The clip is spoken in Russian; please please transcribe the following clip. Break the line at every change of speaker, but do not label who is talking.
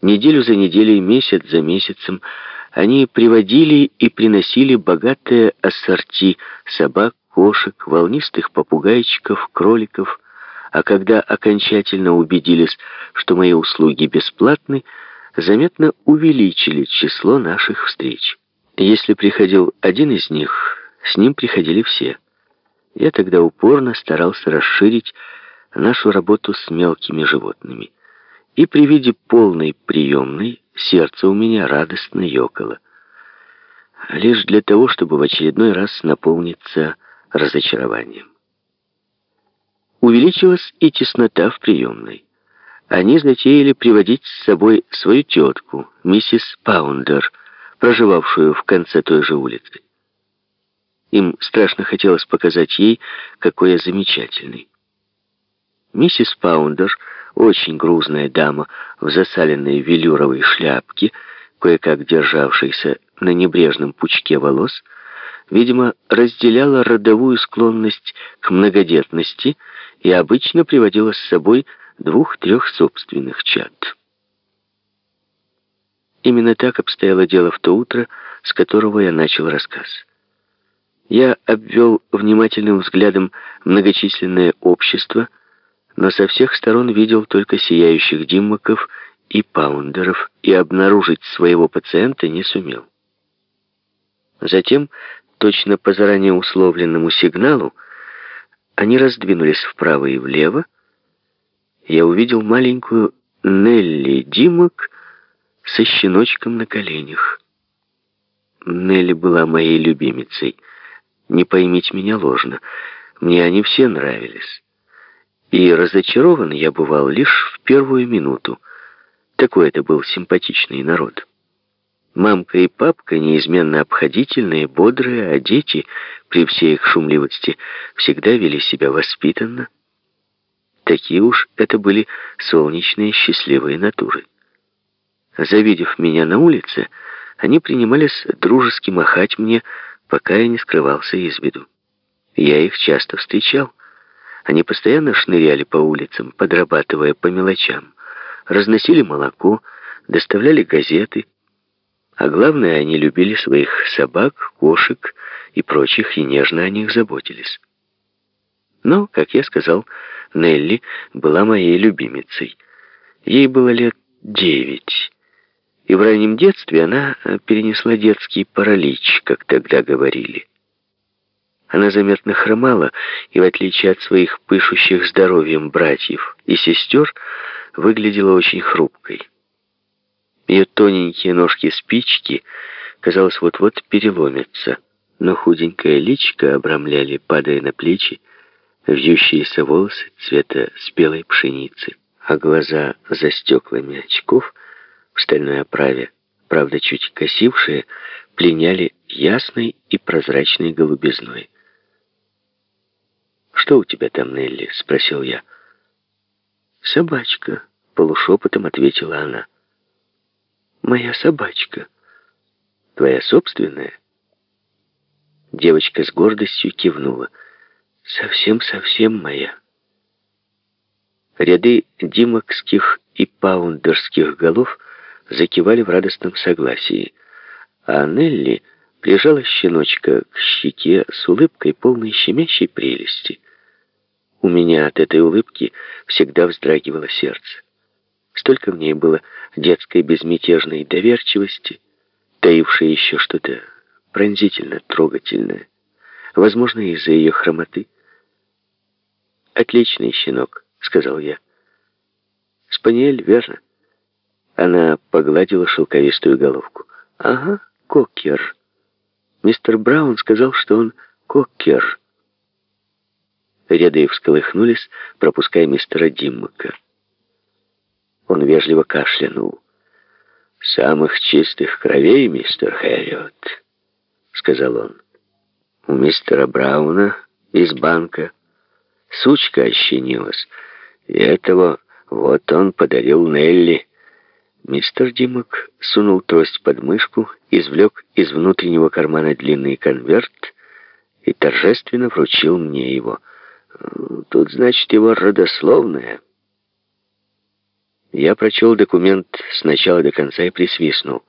Неделю за неделей, месяц за месяцем они приводили и приносили богатое ассорти собак, кошек, волнистых попугайчиков, кроликов, а когда окончательно убедились, что мои услуги бесплатны, заметно увеличили число наших встреч. Если приходил один из них, с ним приходили все. Я тогда упорно старался расширить нашу работу с мелкими животными. И при виде полной приемной сердце у меня радостно ёкало. Лишь для того, чтобы в очередной раз наполниться разочарованием. Увеличилась и теснота в приемной. Они затеяли приводить с собой свою тетку, миссис Паундер, проживавшую в конце той же улицы. Им страшно хотелось показать ей, какой я замечательный. Миссис Паундер, очень грузная дама в засаленной велюровой шляпке, кое-как державшейся на небрежном пучке волос, видимо, разделяла родовую склонность к многодетности и обычно приводила с собой двух-трех собственных чад. Именно так обстояло дело в то утро, с которого я начал рассказ. Я обвел внимательным взглядом многочисленное общество, но со всех сторон видел только сияющих диммаков и паундеров, и обнаружить своего пациента не сумел. Затем, точно по заранее условленному сигналу, они раздвинулись вправо и влево. Я увидел маленькую Нелли Димок со щеночком на коленях. Нелли была моей любимицей — не поймите меня ложно, мне они все нравились. И разочарован я бывал лишь в первую минуту. Такой это был симпатичный народ. Мамка и папка неизменно обходительные, бодрые, а дети, при всей их шумливости, всегда вели себя воспитанно. Такие уж это были солнечные счастливые натуры. Завидев меня на улице, они принимались дружески махать мне, пока я не скрывался из виду. Я их часто встречал. Они постоянно шныряли по улицам, подрабатывая по мелочам. Разносили молоко, доставляли газеты. А главное, они любили своих собак, кошек и прочих, и нежно о них заботились. Но, как я сказал, Нелли была моей любимицей. Ей было лет девять и в раннем детстве она перенесла детский паралич, как тогда говорили. Она заметно хромала и, в отличие от своих пышущих здоровьем братьев и сестер, выглядела очень хрупкой. Ее тоненькие ножки-спички, казалось, вот-вот переломятся, но худенькое личико обрамляли, падая на плечи, вьющиеся волосы цвета спелой пшеницы, а глаза за стеклами очков — в стальной оправе, правда чуть косившие, пленяли ясной и прозрачной голубизной. «Что у тебя там, Нелли?» — спросил я. «Собачка», — полушепотом ответила она. «Моя собачка. Твоя собственная?» Девочка с гордостью кивнула. «Совсем-совсем моя». Ряды димокских и паундерских голов — закивали в радостном согласии, а Нелли прижала щеночка к щеке с улыбкой, полной щемящей прелести. У меня от этой улыбки всегда вздрагивало сердце. Столько в ней было детской безмятежной доверчивости, таившей еще что-то пронзительно трогательное, возможно, из-за ее хромоты. «Отличный щенок», — сказал я. «Спаниель, верно?» Она погладила шелковистую головку. «Ага, кокер. Мистер Браун сказал, что он кокер». Ряды всколыхнулись, пропуская мистера Диммака. Он вежливо кашлянул. «Самых чистых кровей, мистер Хэрриот», — сказал он. «У мистера Брауна из банка сучка ощенилась, и этого вот он подарил Нелли». Мистер Димок сунул трость под мышку, извлек из внутреннего кармана длинный конверт и торжественно вручил мне его. Тут, значит, его родословное. Я прочел документ с начала до конца и присвистнул.